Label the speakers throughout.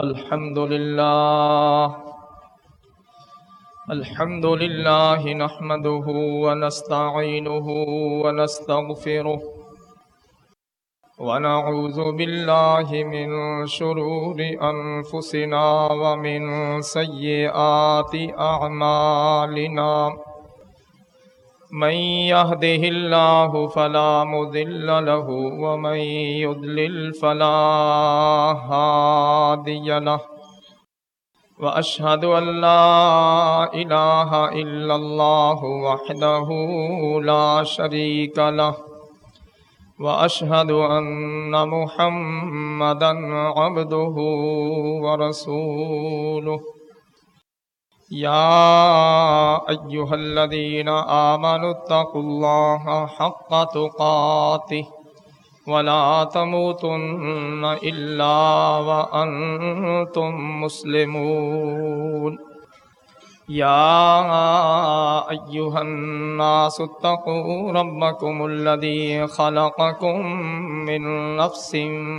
Speaker 1: الحمد لله الحمد لله نحمده ونستعينه ونستغفره ونعوذ بالله من شرور أنفسنا ستی آ مال من يهده الله فلا فلا له له ومن يضلل هادي وأشهد أن لا إله إلا الله وحده لا شريك له وأشهد أن واشدہ عبده ورسوله يا أيها الذين آمنوا اتقوا الله حق تقاته ولا تموتن إلا وأنتم تم تلا و مسلم یا عوہنا ستر کملدی خلق کل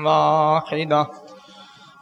Speaker 1: واحد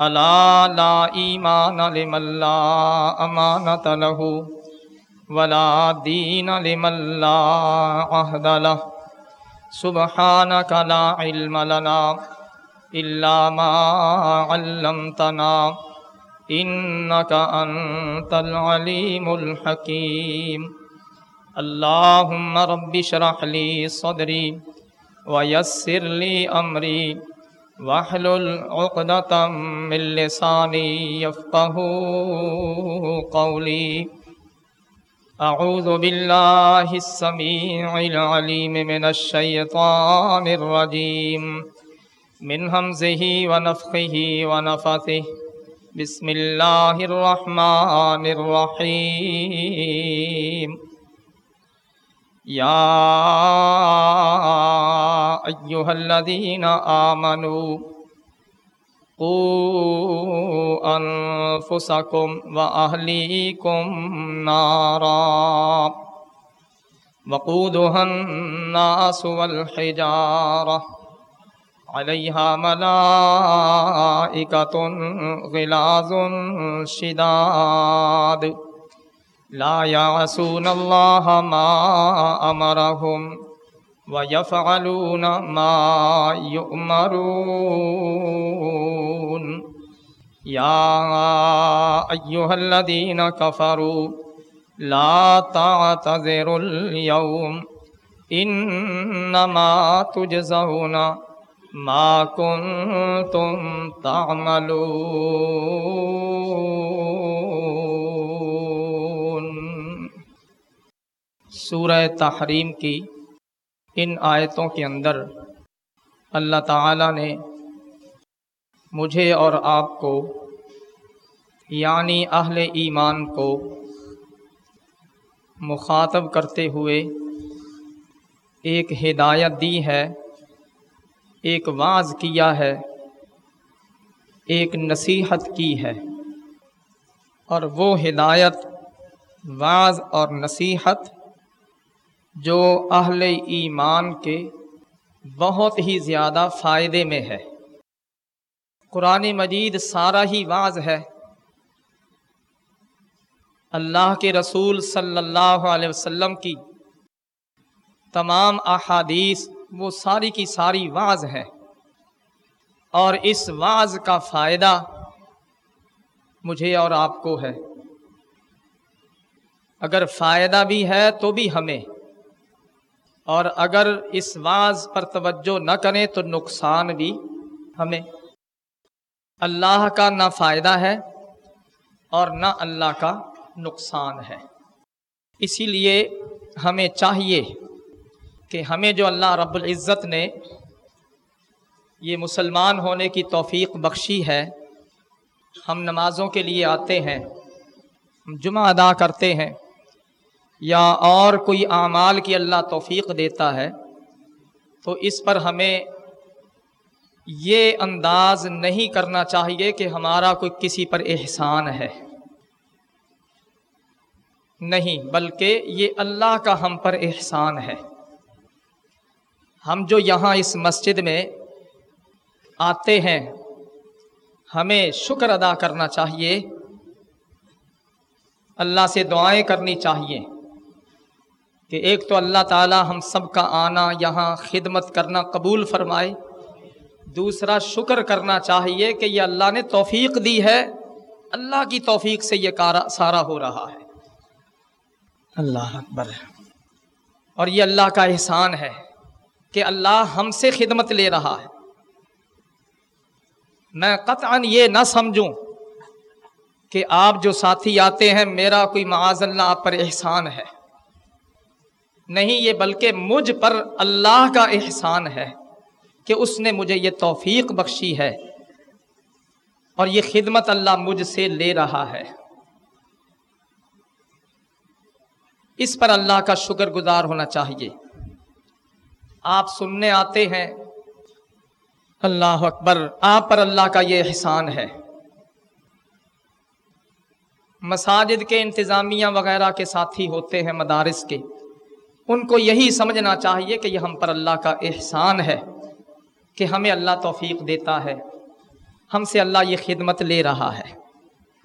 Speaker 1: الا لا ایمان لمن لا امانت له ولا دین لمن لا عهد له سبحانك لا علم لنا ما علمتنا عل تنا العليم الحكيم اللهم رب ملحکی لي صدري ويسر لي عمری وحل يفقه قولي أعوذ بالله السميع العليم من الشيطان الرجيم من همزه ونفخه ونفثه بسم الله الرحمن الرحيم يا ل الذين منو قوا وحلی كو نارا وقودها الناس سلجار عليها ملا غلاظ شداد لا يعصون الله ما ما أمرهم ويفعلون يؤمرون يا أيها الذين كفروا لا تعتذروا اليوم إنما تجزون ما كنتم تعملون سورہ تحریم کی ان آیتوں کے اندر اللہ تعالیٰ نے مجھے اور آپ کو یعنی اہل ایمان کو
Speaker 2: مخاطب کرتے ہوئے ایک ہدایت دی ہے
Speaker 1: ایک واز کیا ہے ایک نصیحت کی ہے اور وہ ہدایت واز اور نصیحت جو اہل ایمان کے
Speaker 2: بہت ہی زیادہ فائدے میں ہے قرآن مجید سارا ہی واضح ہے اللہ کے رسول صلی اللہ علیہ وسلم کی تمام احادیث وہ ساری کی ساری واز ہے اور اس واز کا فائدہ مجھے اور آپ کو ہے اگر فائدہ بھی ہے تو بھی ہمیں اور اگر اس واز پر توجہ نہ کریں تو نقصان بھی ہمیں اللہ کا نہ فائدہ ہے اور نہ اللہ کا نقصان ہے اسی لیے ہمیں چاہیے کہ ہمیں جو اللہ رب العزت نے یہ مسلمان ہونے کی توفیق بخشی ہے ہم نمازوں کے لیے آتے ہیں ہم جمعہ ادا کرتے ہیں یا اور کوئی اعمال کی اللہ توفیق دیتا ہے تو اس پر ہمیں یہ انداز نہیں کرنا چاہیے کہ ہمارا کوئی کسی پر احسان ہے نہیں بلکہ یہ اللہ کا ہم پر احسان ہے ہم جو یہاں اس مسجد میں آتے ہیں ہمیں شکر ادا کرنا چاہیے اللہ سے دعائیں کرنی چاہیے کہ ایک تو اللہ تعالی ہم سب کا آنا یہاں خدمت کرنا قبول فرمائے دوسرا شکر کرنا چاہیے کہ یہ اللہ نے توفیق دی ہے اللہ کی توفیق سے یہ کارا سارا ہو رہا ہے
Speaker 1: اللہ اکبر
Speaker 2: اور یہ اللہ کا احسان ہے کہ اللہ ہم سے خدمت لے رہا ہے میں قطعا یہ نہ سمجھوں کہ آپ جو ساتھی آتے ہیں میرا کوئی معاذ اللہ آپ پر احسان ہے نہیں یہ بلکہ مجھ پر اللہ کا احسان ہے کہ اس نے مجھے یہ توفیق بخشی ہے اور یہ خدمت اللہ مجھ سے لے رہا ہے اس پر اللہ کا شکر گزار ہونا چاہیے آپ سننے آتے ہیں اللہ اکبر آپ پر اللہ کا یہ احسان ہے مساجد کے انتظامیہ وغیرہ کے ساتھی ہوتے ہیں مدارس کے ان کو یہی سمجھنا چاہیے کہ یہ ہم پر اللہ کا احسان ہے کہ ہمیں اللہ توفیق دیتا ہے ہم سے اللہ یہ خدمت لے رہا ہے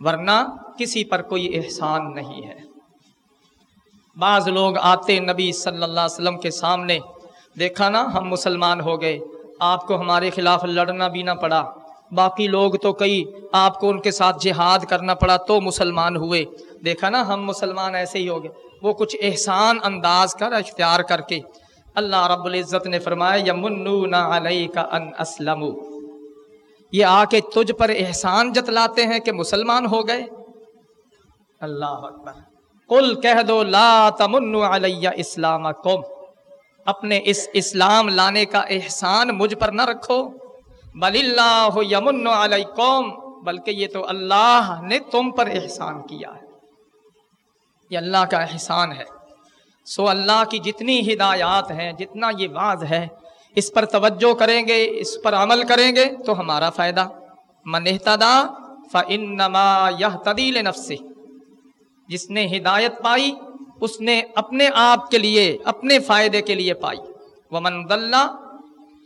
Speaker 2: ورنہ کسی پر کوئی احسان نہیں ہے بعض لوگ آتے نبی صلی اللہ علیہ وسلم کے سامنے دیکھا نا ہم مسلمان ہو گئے آپ کو ہمارے خلاف لڑنا بھی نہ پڑا باقی لوگ تو کئی آپ کو ان کے ساتھ جہاد کرنا پڑا تو مسلمان ہوئے دیکھا نا ہم مسلمان ایسے ہی ہو گئے وہ کچھ احسان انداز کر اختیار کر کے اللہ رب العزت نے فرمایا یمنون علیہ کا اسلم یہ آ کے تجھ پر احسان جتلاتے ہیں کہ مسلمان ہو گئے اللہ اکبر کل کہہ دو لا تمن علیہ اسلام اپنے اس اسلام لانے کا احسان مجھ پر نہ رکھو بل اللہ یمن علیہ قوم بلکہ یہ تو اللہ نے تم پر احسان کیا ہے یہ اللہ کا احسان ہے سو اللہ کی جتنی ہدایات ہیں جتنا یہ واضح ہے اس پر توجہ کریں گے اس پر عمل کریں گے تو ہمارا فائدہ من فنما یہ تدیل نفس جس نے ہدایت پائی اس نے اپنے آپ کے لیے اپنے فائدے کے لیے پائی ومن مند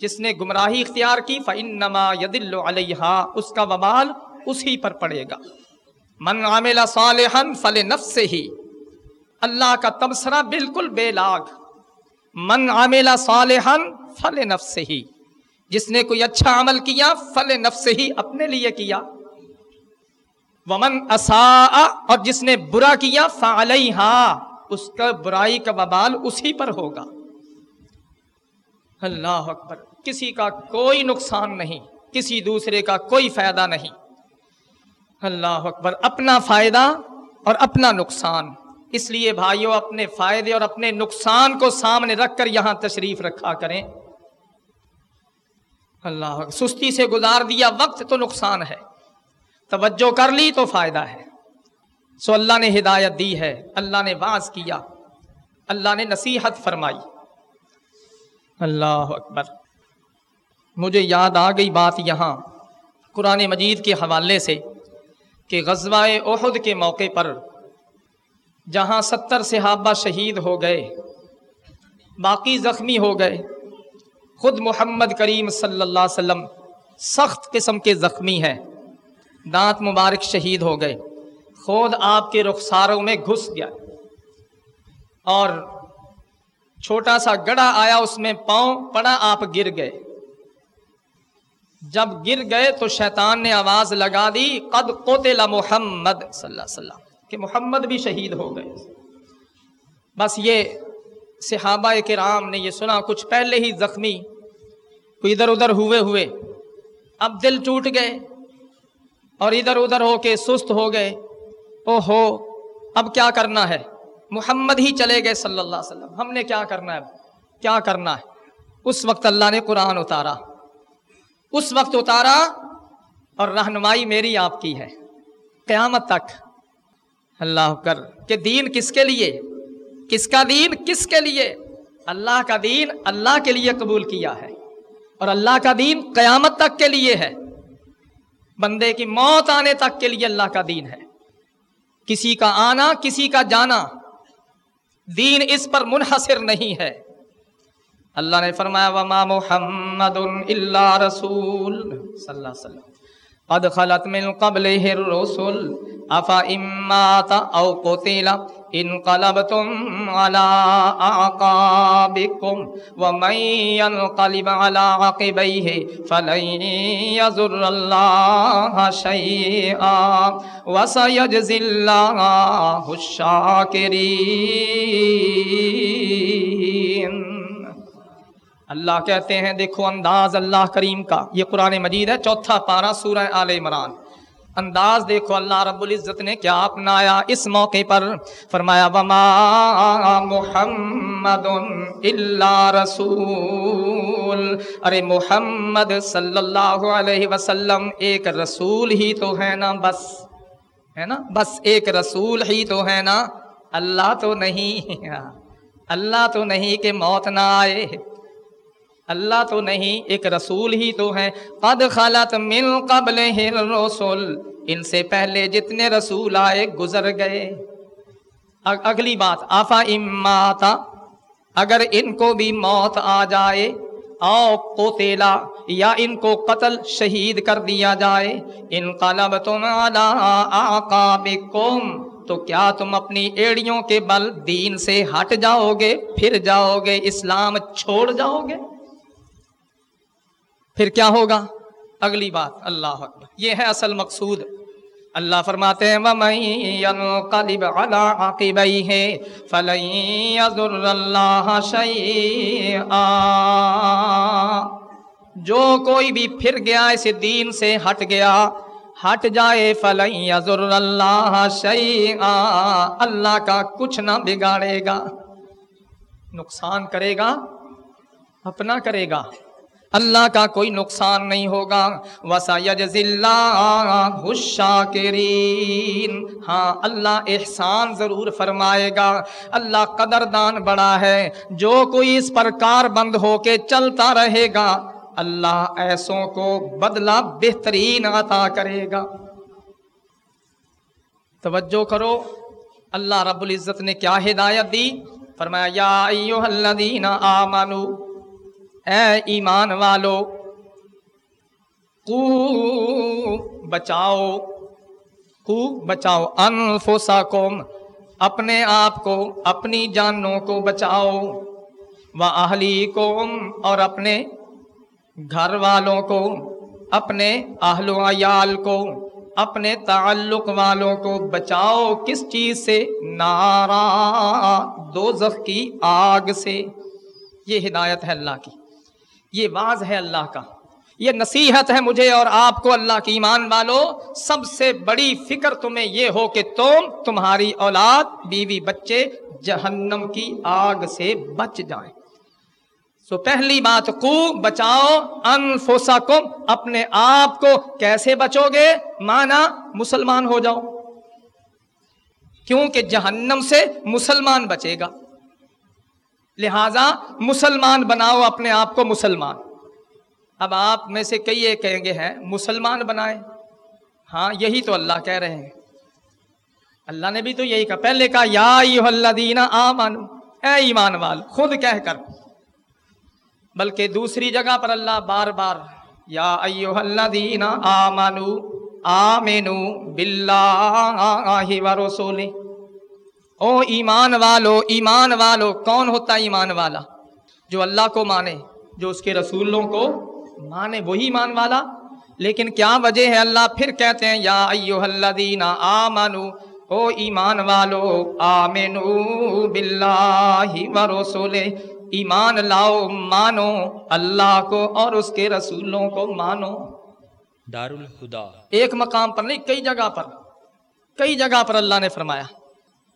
Speaker 2: جس نے گمراہی اختیار کی فنما یاد علیہ اس کا وبال اسی پر پڑے گا من عامل صالحا فل نفس ہی اللہ کا تبصرہ بالکل بے لاگ من عامل صالحا فل نفس ہی جس نے کوئی اچھا عمل کیا فل نفس ہی اپنے لیے کیا ومن اصا اور جس نے برا کیا فعلیہا اس کا برائی کا ببال اسی پر ہوگا اللہ اکبر کسی کا کوئی نقصان نہیں کسی دوسرے کا کوئی فائدہ نہیں اللہ اکبر اپنا فائدہ اور اپنا نقصان اس لیے بھائیوں اپنے فائدے اور اپنے نقصان کو سامنے رکھ کر یہاں تشریف رکھا کریں اللہ سستی سے گزار دیا وقت تو نقصان ہے توجہ کر لی تو فائدہ ہے سو اللہ نے ہدایت دی ہے اللہ نے باز کیا اللہ نے نصیحت فرمائی
Speaker 1: اللہ اکبر
Speaker 2: مجھے یاد آ گئی بات یہاں قرآن مجید کے حوالے سے کہ غزوہ احد کے موقع پر جہاں ستر صحابہ شہید ہو گئے باقی زخمی ہو گئے خود محمد کریم صلی اللہ علیہ وسلم سخت قسم کے زخمی ہیں دانت مبارک شہید ہو گئے خود آپ کے رخساروں میں گھس گیا اور چھوٹا سا گڑا آیا اس میں پاؤں پڑا آپ گر گئے جب گر گئے تو شیطان نے آواز لگا دی قد قتل محمد صلی اللہ علیہ وسلم کہ محمد بھی شہید ہو گئے بس یہ صحابہ کرام نے یہ سنا کچھ پہلے ہی زخمی کوئی ادھر ادھر ہوئے ہوئے اب دل ٹوٹ گئے اور ادھر ادھر ہو کے سست ہو گئے او ہو اب کیا کرنا ہے محمد ہی چلے گئے صلی اللہ علیہ وسلم ہم نے کیا کرنا ہے کیا کرنا ہے اس وقت اللہ نے قرآن اتارا اس وقت اتارا اور رہنمائی میری آپ کی ہے قیامت تک اللہ کر کہ دین کس کے لیے کس کا دین کس کے لیے اللہ کا دین اللہ کے لیے قبول کیا ہے اور اللہ کا دین قیامت تک کے لیے ہے بندے کی موت آنے تک کے لیے اللہ کا دین ہے کسی کا آنا کسی کا جانا دین اس پر منحصر نہیں ہے اللہ نے فرمایا وما محمد اللہ رسول صلی اللہ علیہ وسلم قد من الرسول افا امات او قتل انقلبتم على اعقابكم ومن ينقلب على عقبيه فلن يضر الله شيئا وسيجزي الله الشاكرين اللہ کہتے ہیں دیکھو انداز اللہ کریم کا یہ قرآن مجید ہے چوتھا پارہ سورہ آل عمران انداز دیکھو اللہ رب العزت نے کیا اپنایا اس موقع پر فرمایا بما محمد رسول ارے محمد صلی اللہ علیہ وسلم ایک رسول ہی تو ہے نا بس ہے نا بس ایک رسول ہی تو ہے نا اللہ تو نہیں اللہ تو نہیں کہ موت نہ آئے اللہ تو نہیں ایک رسول ہی تو ہے ان سے پہلے جتنے رسول آئے گزر گئے اگلی بات آفا اماتا اگر ان کو بھی موت آ جائے یا ان کو قتل شہید کر دیا جائے ان قلب تم آقابکم تو کیا تم اپنی ایڑیوں کے بل دین سے ہٹ جاؤ گے پھر جاؤ گے اسلام چھوڑ جاؤ گے پھر کیا ہوگا اگلی بات اللہ اکبر یہ ہے اصل مقصود اللہ فرماتے ممین فلئی عضر اللہ شعی آ جو کوئی بھی پھر گیا اس دین سے ہٹ گیا ہٹ جائے فلحی عضر اللہ شعی اللہ کا کچھ نہ بگاڑے گا نقصان کرے گا اپنا کرے گا اللہ کا کوئی نقصان نہیں ہوگا اللہ شاکرین ہاں اللہ احسان ضرور فرمائے گا اللہ قدر دان بڑا ہے جو کوئی اس پر کار بند ہو کے چلتا رہے گا اللہ ایسوں کو بدلہ بہترین عطا کرے گا توجہ کرو اللہ رب العزت نے کیا ہدایت دی فرمایا یا الذین آمنو اے ایمان والو کو بچاؤ کو بچاؤ انفوسا اپنے آپ کو اپنی جانوں کو بچاؤ و اہلی قوم اور اپنے گھر والوں کو اپنے اہل و عیال کو اپنے تعلق والوں کو بچاؤ کس چیز سے نارا دوزخ کی آگ سے یہ ہدایت ہے اللہ کی یہ واز ہے اللہ کا یہ نصیحت ہے مجھے اور آپ کو اللہ کی ایمان والو سب سے بڑی فکر تمہیں یہ ہو کہ تم تمہاری اولاد بیوی بچے جہنم کی آگ سے بچ جائیں سو پہلی بات کو بچاؤ انفوسا کم اپنے آپ کو کیسے بچو گے مانا مسلمان ہو جاؤ کیونکہ جہنم سے مسلمان بچے گا لہٰذا مسلمان بناؤ اپنے آپ کو مسلمان اب آپ میں سے کئی کہیں گے ہیں مسلمان بنائے ہاں یہی تو اللہ کہہ رہے ہیں اللہ نے بھی تو یہی کہا پہلے کہا یا دینا آ مانو اے ایمان وال خود کہہ کر بلکہ دوسری جگہ پر اللہ بار بار یا دینا آ مانو آ باللہ آہی ورسولی او ایمان والو ایمان والو کون ہوتا ایمان والا جو اللہ کو مانے جو اس کے رسولوں کو مانے وہی ایمان والا لیکن کیا وجہ ہے اللہ پھر کہتے ہیں یا اللہ دینا آمنو او ایمان والو آمنو باللہ و مروسے ایمان لاؤ مانو اللہ کو اور اس کے رسولوں کو مانو دار الخدا ایک مقام پر نہیں کئی جگہ پر کئی جگہ پر اللہ نے فرمایا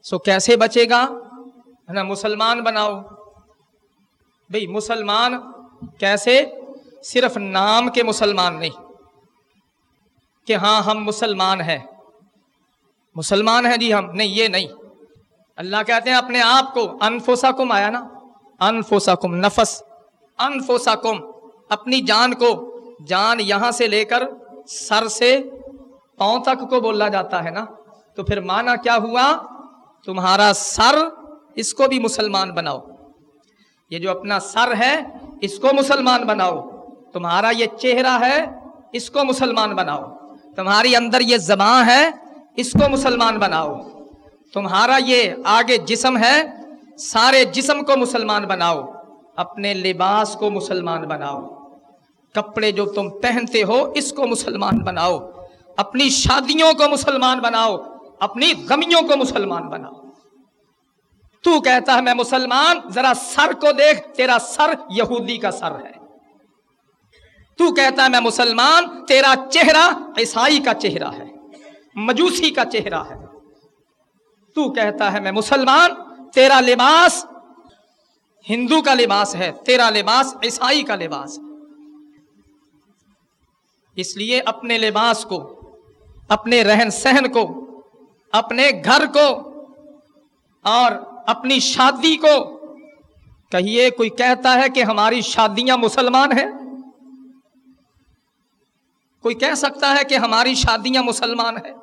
Speaker 2: سو کیسے بچے گا ہے نا مسلمان بناؤ بھئی مسلمان کیسے صرف نام کے مسلمان نہیں کہ ہاں ہم مسلمان ہیں مسلمان ہیں جی ہم نہیں یہ نہیں اللہ کہتے ہیں اپنے آپ کو انفوسا کم آیا نا انفوسا کم نفس انفوسا کم اپنی جان کو جان یہاں سے لے کر سر سے پاؤں تک کو بولا جاتا ہے نا تو پھر معنی کیا ہوا تمہارا سر اس کو بھی مسلمان بناؤ یہ جو اپنا سر ہے اس کو مسلمان بناؤ تمہارا یہ چہرہ ہے اس کو مسلمان بناؤ تمہاری اندر یہ زباں ہے اس کو مسلمان بناؤ تمہارا یہ آگے جسم ہے سارے جسم کو مسلمان بناؤ اپنے لباس کو مسلمان بناؤ کپڑے جو تم پہنتے ہو اس کو مسلمان بناؤ اپنی شادیوں کو مسلمان بناؤ اپنی غمیوں کو مسلمان بنا تو کہتا ہے میں مسلمان ذرا سر کو دیکھ تیرا سر یہودی کا سر ہے تو کہتا ہے میں مسلمان تیرا چہرہ عیسائی کا چہرہ ہے مجوسی کا چہرہ ہے تو کہتا ہے میں مسلمان تیرا لباس ہندو کا لباس ہے تیرا لباس عیسائی کا لباس ہے اس لیے اپنے لباس کو اپنے رہن سہن کو اپنے گھر کو اور اپنی شادی کو کہیے کوئی کہتا ہے کہ ہماری شادیاں مسلمان ہیں کوئی کہہ سکتا ہے کہ ہماری شادیاں مسلمان ہیں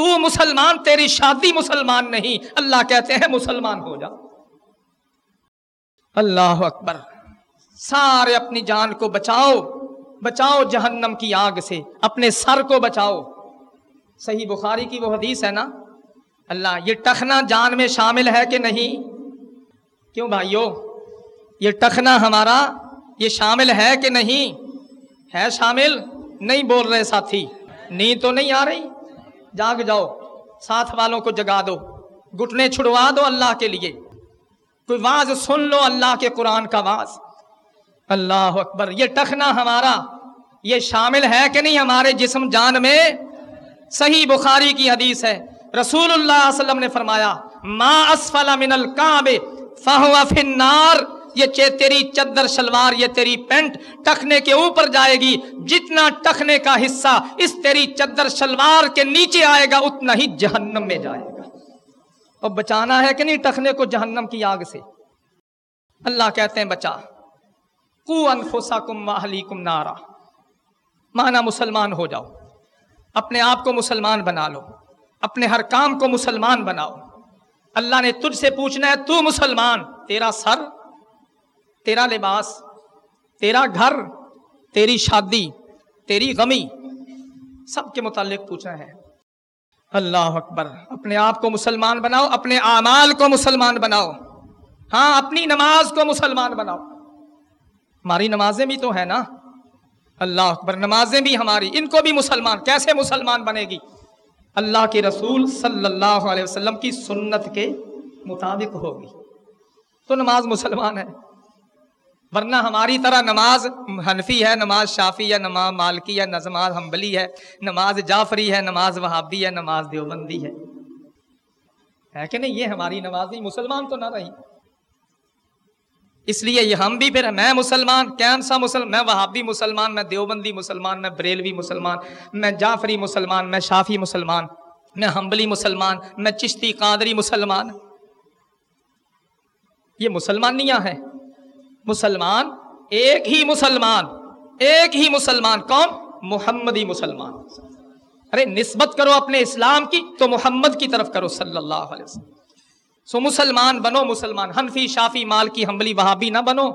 Speaker 2: تو مسلمان تیری شادی مسلمان نہیں اللہ کہتے ہیں مسلمان ہو جا اللہ اکبر سارے اپنی جان کو بچاؤ بچاؤ جہنم کی آگ سے اپنے سر کو بچاؤ صحیح بخاری کی وہ حدیث ہے نا اللہ یہ ٹخنا جان میں شامل ہے کہ نہیں کیوں بھائیو یہ ٹخنا ہمارا یہ شامل ہے کہ نہیں ہے شامل نہیں بول رہے ساتھی نیند تو نہیں آ رہی جاگ جاؤ ساتھ والوں کو جگا دو گھٹنے چھڑوا دو اللہ کے لیے کوئی واز سن لو اللہ کے قرآن کا واز اللہ اکبر یہ ٹخنا ہمارا یہ شامل ہے کہ نہیں ہمارے جسم جان میں صحیح بخاری کی حدیث ہے رسول اللہ صلی اللہ علیہ وسلم نے فرمایا ما اسفل من النار یہ تیری چدر شلوار یہ تیری پینٹ ٹکنے کے اوپر جائے گی جتنا ٹکنے کا حصہ اس تیری چدر شلوار کے نیچے آئے گا اتنا ہی جہنم میں جائے گا اور بچانا ہے کہ نہیں ٹکنے کو جہنم کی آگ سے اللہ کہتے ہیں بچا کو انخوسا کم کم نارا مانا مسلمان ہو جاؤ اپنے آپ کو مسلمان بنا لو اپنے ہر کام کو مسلمان بناؤ اللہ نے تجھ سے پوچھنا ہے تو مسلمان تیرا سر تیرا لباس تیرا گھر تیری شادی تیری غمی سب کے متعلق پوچھا ہے اللہ اکبر اپنے آپ کو مسلمان بناؤ اپنے اعمال کو مسلمان بناؤ ہاں اپنی نماز کو مسلمان بناؤ ہماری نمازیں بھی تو ہیں نا اللہ اکبر نمازیں بھی ہماری ان کو بھی مسلمان کیسے مسلمان بنے گی اللہ کے رسول صلی اللہ علیہ وسلم کی سنت کے مطابق ہوگی تو نماز مسلمان ہے ورنہ ہماری طرح نماز حنفی ہے نماز شافی ہے نماز مالکی ہے نماز حنبلی ہے نماز جعفری ہے نماز وہابی ہے نماز دیوبندی ہے ہے کہ نہیں یہ ہماری نماز نہیں مسلمان تو نہ رہی اس لیے یہ ہم بھی پھر میں مسلمان کیم سا مسلمان میں وہابی مسلمان میں دیوبندی مسلمان میں بریلوی مسلمان میں جعفری مسلمان میں شافی مسلمان میں ہمبلی مسلمان میں چشتی قادری مسلمان یہ مسلمانیاں ہیں مسلمان ایک ہی مسلمان ایک ہی مسلمان کون محمدی مسلمان ارے نسبت کرو اپنے اسلام کی تو محمد کی طرف کرو صلی اللہ علیہ وسلم سو مسلمان بنو مسلمان حنفی شافی مال کی حملی وہاں بھی نہ بنو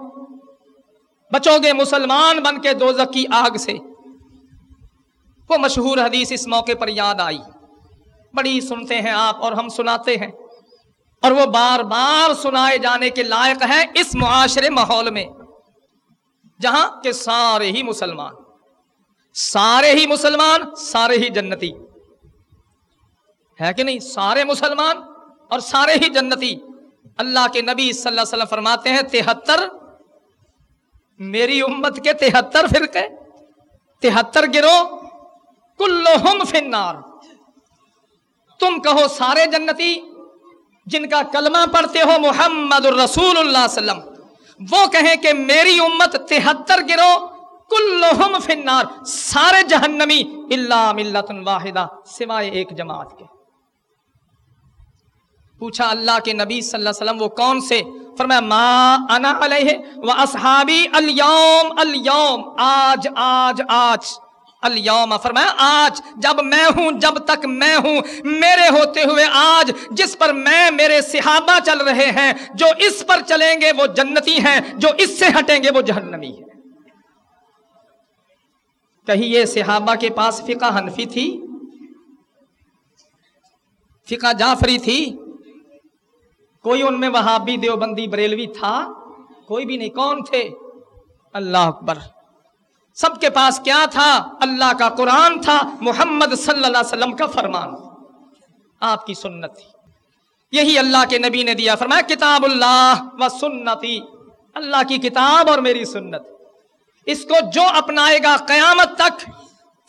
Speaker 2: بچو گے مسلمان بن کے دوزک کی آگ سے وہ مشہور حدیث اس موقع پر یاد آئی بڑی سنتے ہیں آپ اور ہم سناتے ہیں اور وہ بار بار سنائے جانے کے لائق ہے اس معاشرے ماحول میں جہاں کے سارے ہی مسلمان سارے ہی مسلمان سارے ہی جنتی ہے کہ نہیں سارے مسلمان اور سارے ہی جنتی اللہ کے نبی صلی اللہ علیہ وسلم فرماتے ہیں تہتر میری امت کے تہتر فرقے تہتر گرو کلو فنار تم کہو سارے جنتی جن کا کلمہ پڑھتے ہو محمد الرسول اللہ صلی اللہ علیہ وسلم وہ کہیں کہ میری امت تہتر گرو کلو فنار سارے جہنمی اللہ ملت واحدہ سوائے ایک جماعت کے پوچھا اللہ کے نبی صلی اللہ علیہ وسلم وہ کون سے فرمایا ما انا علیہ و اصحابی الیوم الیوم آج آج آج الیوم فرمایا آج جب میں ہوں جب تک میں ہوں میرے ہوتے ہوئے آج جس پر میں میرے صحابہ چل رہے ہیں جو اس پر چلیں گے وہ جنتی ہیں جو اس سے ہٹیں گے وہ جہنمی ہیں کہیں یہ صحابہ کے پاس فقہ حنفی تھی فقہ جعفری تھی کوئی ان میں وہاں بھی دیوبندی بریلوی تھا کوئی بھی نہیں کون تھے اللہ اکبر سب کے پاس کیا تھا اللہ کا قرآن تھا محمد صلی اللہ علیہ وسلم کا فرمان آپ کی سنت تھی یہی اللہ کے نبی نے دیا فرمایا کتاب اللہ و سنتی اللہ کی کتاب اور میری سنت اس کو جو اپنائے گا قیامت تک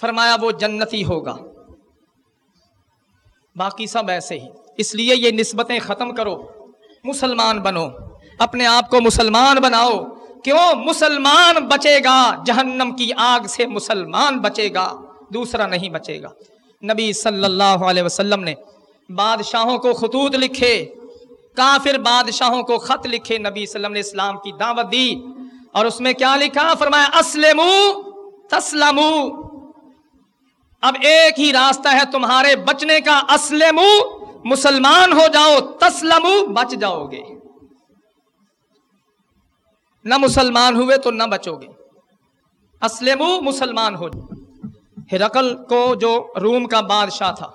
Speaker 2: فرمایا وہ جنتی ہوگا باقی سب ایسے ہی اس لیے یہ نسبتیں ختم کرو مسلمان بنو اپنے آپ کو مسلمان بناؤ کیوں مسلمان بچے گا جہنم کی آگ سے مسلمان بچے گا دوسرا نہیں بچے گا نبی صلی اللہ علیہ وسلم نے بادشاہوں کو خطوط لکھے کافر بادشاہوں کو خط لکھے نبی صلی اللہ علیہ وسلم نے اسلام کی دعوت دی اور اس میں کیا لکھا فرمایا اسلم تسلم اب ایک ہی راستہ ہے تمہارے بچنے کا اسلم مسلمان ہو جاؤ تسلم بچ جاؤ گے نہ مسلمان ہوئے تو نہ بچو گے مسلمان ہو ہرقل کو جو روم کا بادشاہ تھا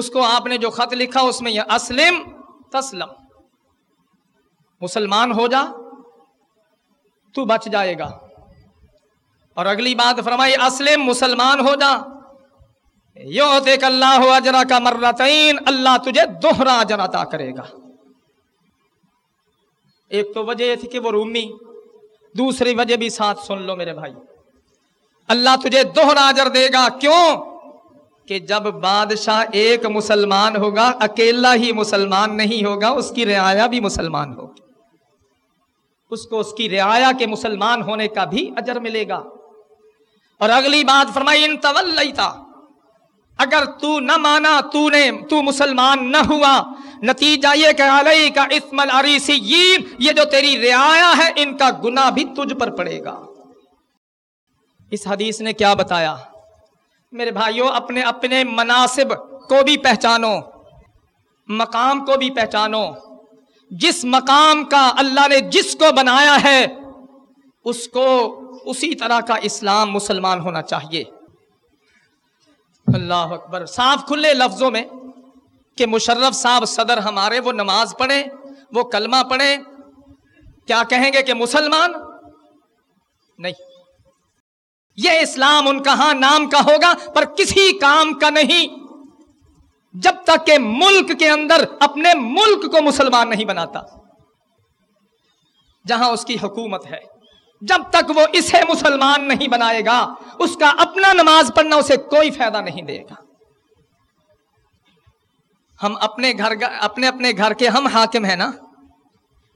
Speaker 2: اس کو آپ نے جو خط لکھا اس میں یہ اسلم تسلم مسلمان ہو جا تو بچ جائے گا اور اگلی بات فرمائی اسلم مسلمان ہو جا اللہ اجرا کا مر تعین اللہ تجھے دوہرا اجر عطا کرے گا ایک تو وجہ یہ تھی کہ وہ رومی دوسری وجہ بھی ساتھ سن لو میرے بھائی اللہ تجھے دوہرا اجر دے گا کیوں کہ جب بادشاہ ایک مسلمان ہوگا اکیلا ہی مسلمان نہیں ہوگا اس کی رعایا بھی مسلمان ہوگی اس کو اس کی رعایا کے مسلمان ہونے کا بھی اجر ملے گا اور اگلی بات فرمائی ان تھا اگر تو نہ مانا تو نے تو مسلمان نہ ہوا نتیجہ یہ کہ علیہ کا اسم العریسیین یہ جو تیری رعایا ہے ان کا گناہ بھی تجھ پر پڑے گا اس حدیث نے کیا بتایا میرے بھائیوں اپنے اپنے مناسب کو بھی پہچانو مقام کو بھی پہچانو جس مقام کا اللہ نے جس کو بنایا ہے اس کو اسی طرح کا اسلام مسلمان ہونا چاہیے اللہ اکبر صاف کھلے لفظوں میں کہ مشرف صاحب صدر ہمارے وہ نماز پڑھیں وہ کلمہ پڑھیں کیا کہیں گے کہ مسلمان نہیں یہ اسلام ان کا ہاں نام کا ہوگا پر کسی کام کا نہیں جب تک کہ ملک کے اندر اپنے ملک کو مسلمان نہیں بناتا جہاں اس کی حکومت ہے جب تک وہ اسے مسلمان نہیں بنائے گا اس کا اپنا نماز پڑھنا اسے کوئی فائدہ نہیں دے گا ہم اپنے گھر اپنے اپنے گھر کے ہم حاکم ہیں نا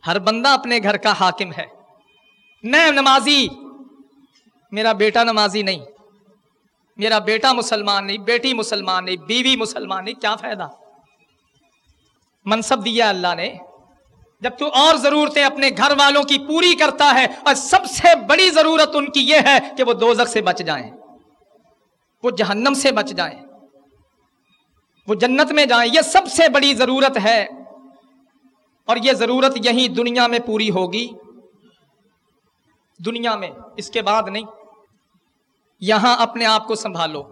Speaker 2: ہر بندہ اپنے گھر کا حاکم ہے میں نمازی میرا بیٹا نمازی نہیں میرا بیٹا مسلمان نہیں بیٹی مسلمان نہیں بیوی مسلمان نہیں کیا فائدہ منصب دیا اللہ نے جب تو اور ضرورتیں اپنے گھر والوں کی پوری کرتا ہے اور سب سے بڑی ضرورت ان کی یہ ہے کہ وہ دوزخ سے بچ جائیں وہ جہنم سے بچ جائیں وہ جنت میں جائیں یہ سب سے بڑی ضرورت ہے اور یہ ضرورت یہی دنیا میں پوری ہوگی دنیا میں اس کے بعد نہیں یہاں اپنے آپ کو سنبھالو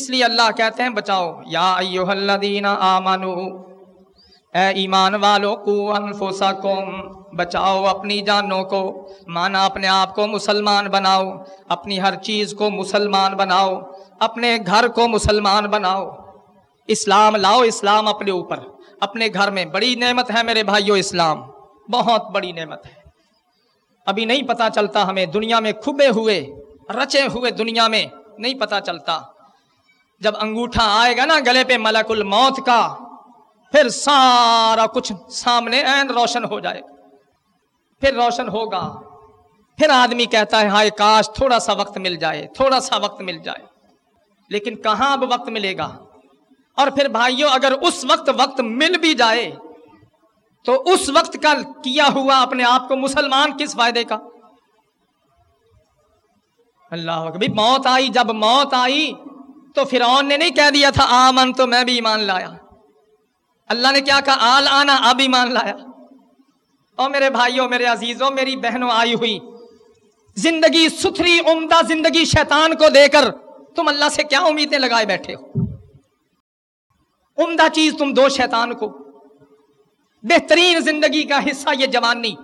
Speaker 2: اس لیے اللہ کہتے ہیں بچاؤ یا ایوہ اللہ دینا اے ایمان والوں کو بچاؤ اپنی جانوں کو مانا اپنے آپ کو مسلمان بناؤ اپنی ہر چیز کو مسلمان بناؤ اپنے گھر کو مسلمان بناؤ اسلام لاؤ اسلام اپنے اوپر اپنے گھر میں بڑی نعمت ہے میرے بھائیو اسلام بہت بڑی نعمت ہے ابھی نہیں پتہ چلتا ہمیں دنیا میں کھبے ہوئے رچے ہوئے دنیا میں نہیں پتہ چلتا جب انگوٹھا آئے گا نا گلے پہ ملک الموت کا پھر سارا کچھ سامنے روشن ہو جائے پھر روشن ہوگا پھر آدمی کہتا ہے ہائے کاش تھوڑا سا وقت مل جائے تھوڑا سا وقت مل جائے لیکن کہاں اب وقت ملے گا اور پھر بھائیوں اگر اس وقت وقت مل بھی جائے تو اس وقت کا کیا ہوا اپنے آپ کو مسلمان کس فائدے کا اللہ کبھی موت آئی جب موت آئی تو فرعون نے نہیں کہہ دیا تھا آمن تو میں بھی ایمان لایا اللہ نے کیا کہا آل آنا اب ایمان لایا اور میرے بھائیوں میرے عزیزوں میری بہنوں آئی ہوئی زندگی ستھری عمدہ زندگی شیطان کو دے کر تم اللہ سے کیا امیدیں لگائے بیٹھے ہو عمدہ چیز تم دو شیطان کو بہترین زندگی کا حصہ یہ جوانی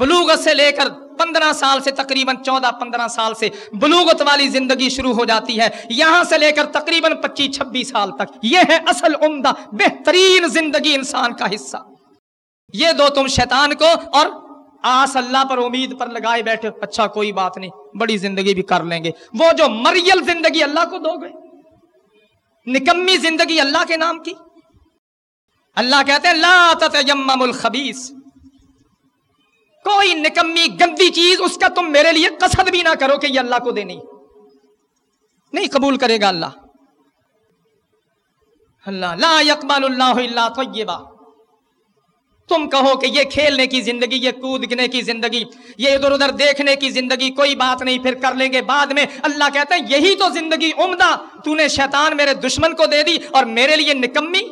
Speaker 2: بلوغت سے لے کر پندرہ سال سے تقریباً چودہ پندرہ سال سے بلوغت والی زندگی شروع ہو جاتی ہے یہاں سے لے کر تقریباً پچیس چھبیس سال تک یہ ہے اصل عمدہ بہترین زندگی انسان کا حصہ یہ دو تم شیطان کو اور آس اللہ پر امید پر لگائے بیٹھے اچھا کوئی بات نہیں بڑی زندگی بھی کر لیں گے وہ جو مریل زندگی اللہ کو دو گئے نکمی زندگی اللہ کے نام کی اللہ کہتے ہیں لا تتیمم الخبیث کوئی نکمی گندی چیز اس کا تم میرے لیے قصد بھی نہ کرو کہ یہ اللہ کو دینی نہیں قبول کرے گا اللہ اللہ لا یقبال اللہ اللہ تو یہ با تم کہو کہ یہ کھیلنے کی زندگی یہ کودنے کی زندگی یہ ادھر ادھر دیکھنے کی زندگی کوئی بات نہیں پھر کر لیں گے بعد میں اللہ کہتے ہیں یہی تو زندگی عمدہ تو نے شیطان میرے دشمن کو دے دی اور میرے لیے نکمی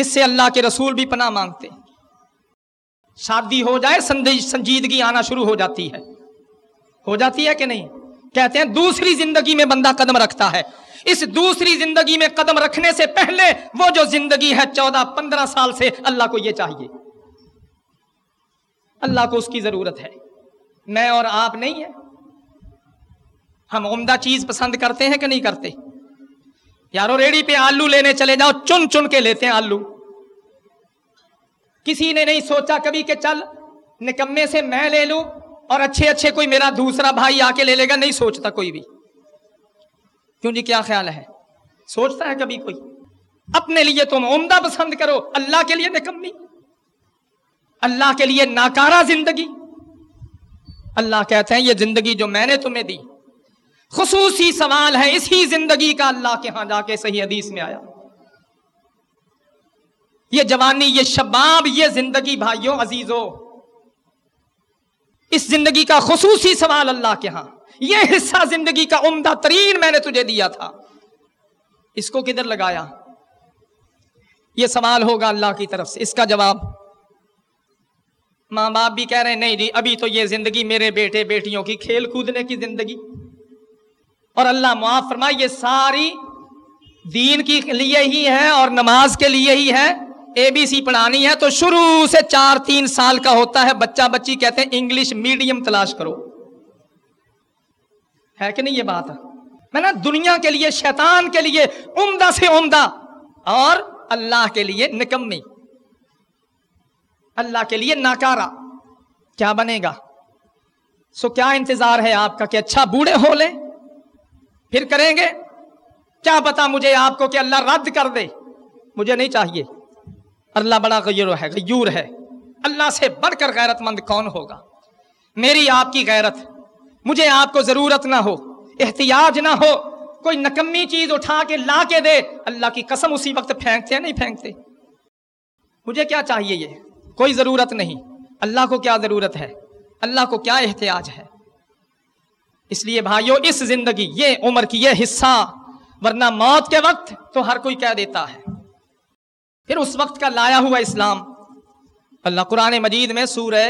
Speaker 2: جس سے اللہ کے رسول بھی پناہ مانگتے ہیں شادی ہو جائے سنجیدگی آنا شروع ہو جاتی ہے ہو جاتی ہے کہ نہیں کہتے ہیں دوسری زندگی میں بندہ قدم رکھتا ہے اس دوسری زندگی میں قدم رکھنے سے پہلے وہ جو زندگی ہے چودہ پندرہ سال سے اللہ کو یہ چاہیے اللہ کو اس کی ضرورت ہے میں اور آپ نہیں ہیں ہم عمدہ چیز پسند کرتے ہیں کہ نہیں کرتے یارو ریڑی پہ آلو لینے چلے جاؤ چن چن کے لیتے ہیں آلو کسی نے نہیں سوچا کبھی کہ چل نکمے سے میں لے لوں اور اچھے اچھے کوئی میرا دوسرا بھائی آ کے لے لے گا نہیں سوچتا کوئی بھی کیوں جی کیا خیال ہے سوچتا ہے کبھی کوئی اپنے لیے تم عمدہ پسند کرو اللہ کے لیے نکمی اللہ کے لیے ناکارا زندگی اللہ کہتے ہیں یہ زندگی جو میں نے تمہیں دی خصوصی سوال ہے اسی زندگی کا اللہ کے ہاں جا کے صحیح حدیث میں آیا یہ جوانی یہ شباب یہ زندگی بھائیوں عزیزوں اس زندگی کا خصوصی سوال اللہ کے ہاں یہ حصہ زندگی کا عمدہ ترین میں نے تجھے دیا تھا اس کو کدھر لگایا یہ سوال ہوگا اللہ کی طرف سے اس کا جواب ماں باپ بھی کہہ رہے ہیں نہیں جی ابھی تو یہ زندگی میرے بیٹے بیٹیوں کی کھیل کودنے کی زندگی اور اللہ معاف فرمائے یہ ساری دین کی لیے ہی ہے اور نماز کے لیے ہی ہے اے بی سی پڑھانی ہے تو شروع سے چار تین سال کا ہوتا ہے بچہ بچی کہتے ہیں انگلش میڈیم تلاش کرو ہے کہ نہیں یہ بات میں نا دنیا کے لیے شیطان کے لیے عمدہ سے عمدہ اور اللہ کے لیے نکمی اللہ کے لیے ناکارا کیا بنے گا سو کیا انتظار ہے آپ کا کہ اچھا بوڑھے ہو لیں پھر کریں گے کیا پتا مجھے آپ کو کہ اللہ رد کر دے مجھے نہیں چاہیے اللہ بڑا غیر ہے غیور ہے اللہ سے بڑھ کر غیرت مند کون ہوگا میری آپ کی غیرت مجھے آپ کو ضرورت نہ ہو احتیاج نہ ہو کوئی نکمی چیز اٹھا کے لا کے دے اللہ کی قسم اسی وقت پھینکتے ہیں نہیں پھینکتے مجھے کیا چاہیے یہ کوئی ضرورت نہیں اللہ کو کیا ضرورت ہے اللہ کو کیا احتیاج ہے اس لیے بھائیو اس زندگی یہ عمر کی یہ حصہ ورنہ موت کے وقت تو ہر کوئی کہہ دیتا ہے پھر اس وقت کا لایا ہوا اسلام اللہ قرآن مجید میں سورہ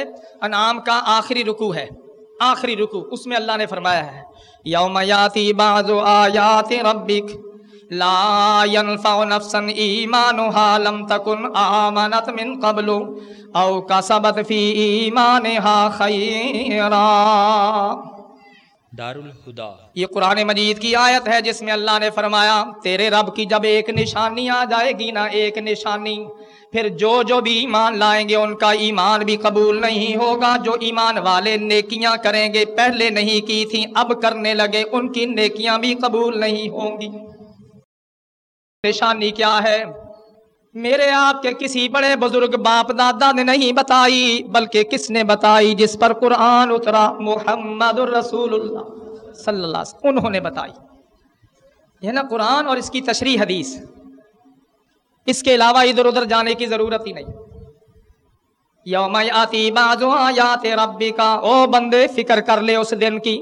Speaker 2: انعام کا آخری رکو ہے آخری رکو اس میں اللہ نے فرمایا ہے یوم یاتی بازو آیات ربک لا نفسا ایمانها ایمانها لم آمنت من قبل او کسبت فی خیرا دار الہدا یہ قرآن مجید کی آیت ہے جس میں اللہ نے فرمایا تیرے رب کی جب ایک نشانی آ جائے گی نہ ایک نشانی پھر جو جو بھی ایمان لائیں گے ان کا ایمان بھی قبول نہیں ہوگا جو ایمان والے نیکیاں کریں گے پہلے نہیں کی تھیں اب کرنے لگے ان کی نیکیاں بھی قبول نہیں ہوں گی نشانی کیا ہے میرے آپ کے کسی بڑے بزرگ باپ دادا نے نہیں بتائی بلکہ کس نے بتائی جس پر قرآن اترا محمد الرسول اللہ صلی اللہ علیہ وسلم انہوں نے بتائی یہ نا قرآن اور اس کی تشریح حدیث اس کے علاوہ ادھر ادھر جانے کی ضرورت ہی نہیں یوم آتی بازو یا ربی کا او بندے فکر کر لے اس دن کی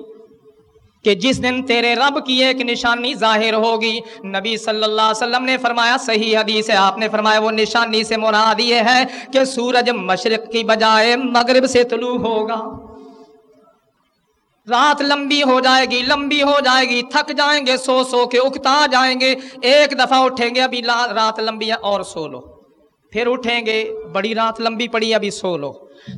Speaker 2: کہ جس دن تیرے رب کی ایک نشانی ظاہر ہوگی نبی صلی اللہ علیہ وسلم نے فرمایا صحیح حدیث ہے آپ نے فرمایا وہ نشانی سے مراد یہ ہے کہ سورج مشرق کی بجائے مغرب سے طلوع ہوگا رات لمبی ہو جائے گی لمبی ہو جائے گی تھک جائیں گے سو سو کے اکتا جائیں گے ایک دفعہ اٹھیں گے ابھی رات لمبی ہے اور سو لو پھر اٹھیں گے بڑی رات لمبی پڑی ابھی سو لو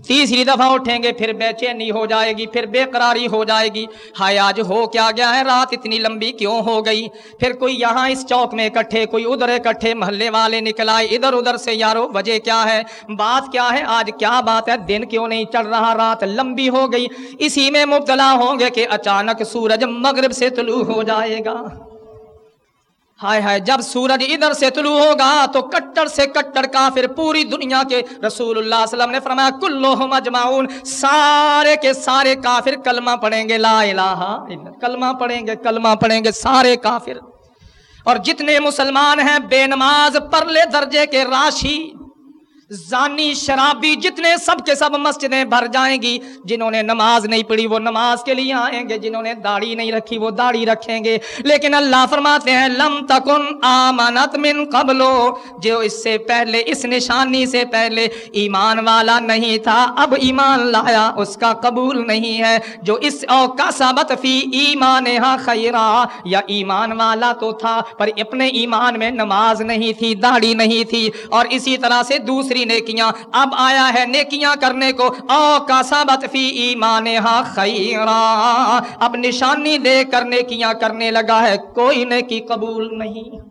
Speaker 2: تیسری دفعہ اٹھیں گے پھر بے چینی ہو جائے گی پھر بے قراری ہو جائے گی ہائے آج ہو کیا گیا ہے رات اتنی لمبی کیوں ہو گئی پھر کوئی یہاں اس چوک میں اکٹھے کوئی ادھر اکٹھے محلے والے نکل آئے ادھر ادھر سے یارو وجہ کیا ہے بات کیا ہے آج کیا بات ہے دن کیوں نہیں چڑھ رہا رات لمبی ہو گئی اسی میں مبتلا ہوں گے کہ اچانک سورج مغرب سے طلوع ہو جائے گا ہائے ہائے جب سورج ادھر سے طلوع ہوگا تو کٹر سے کٹر کافر پوری دنیا کے رسول اللہ وسلم نے فرمایا کلو اجمعون سارے کے سارے کافر کلمہ پڑھیں گے لا الہ کلمہ پڑھیں گے کلمہ پڑھیں گے سارے کافر اور جتنے مسلمان ہیں بے نماز پرلے درجے کے راشی زانی شرابی جتنے سب کے سب مسجدیں بھر جائیں گی جنہوں نے نماز نہیں پڑھی وہ نماز کے لیے آئیں گے جنہوں نے داڑھی نہیں رکھی وہ داڑھی رکھیں گے لیکن اللہ فرماتے ہیں لم تکن من قبلو جو اس سے پہلے اس نشانی سے پہلے ایمان والا نہیں تھا اب ایمان لایا اس کا قبول نہیں ہے جو اس ثابت فی ایمان خیرا یا ایمان والا تو تھا پر اپنے ایمان میں نماز نہیں تھی داڑھی نہیں تھی اور اسی طرح سے دوسرے دوسری نیکیاں اب آیا ہے نیکیاں کرنے کو او کا سابت فی ایمان خیرا اب نشانی دے کر نیکیاں کرنے لگا ہے کوئی نیکی قبول نہیں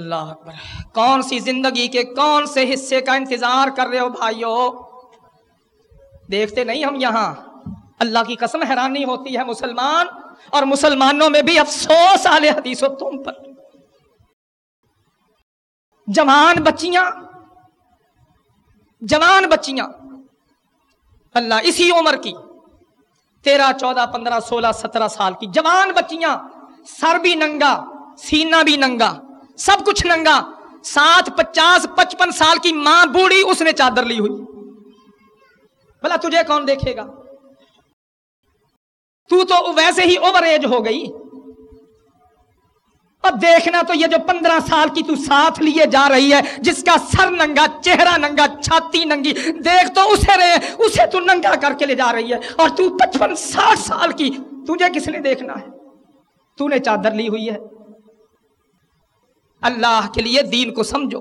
Speaker 2: اللہ اکبر کون سی زندگی کے کون سے حصے کا انتظار کر رہے ہو بھائیو دیکھتے نہیں ہم یہاں اللہ کی قسم حیرانی ہوتی ہے مسلمان اور مسلمانوں میں بھی افسوس آلے حدیث و تم پر جوان بچیاں جوان بچیاں اللہ اسی عمر کی تیرہ چودہ پندرہ سولہ سترہ سال کی جوان بچیاں سر بھی ننگا سینہ بھی ننگا سب کچھ ننگا سات پچاس پچپن سال کی ماں بوڑھی اس نے چادر لی ہوئی بھلا تجھے کون دیکھے گا تو تو ویسے ہی اوور ایج ہو گئی اب دیکھنا تو یہ جو پندرہ سال کی تو ساتھ لیے جا رہی ہے جس کا سر ننگا چہرہ ننگا چھاتی ننگی دیکھ تو اسے رہے اسے تو ننگا کر کے لے جا رہی ہے اور تو پچپن ساٹھ سال کی تجھے کس نے دیکھنا ہے تو نے چادر لی ہوئی ہے اللہ کے لیے دین کو سمجھو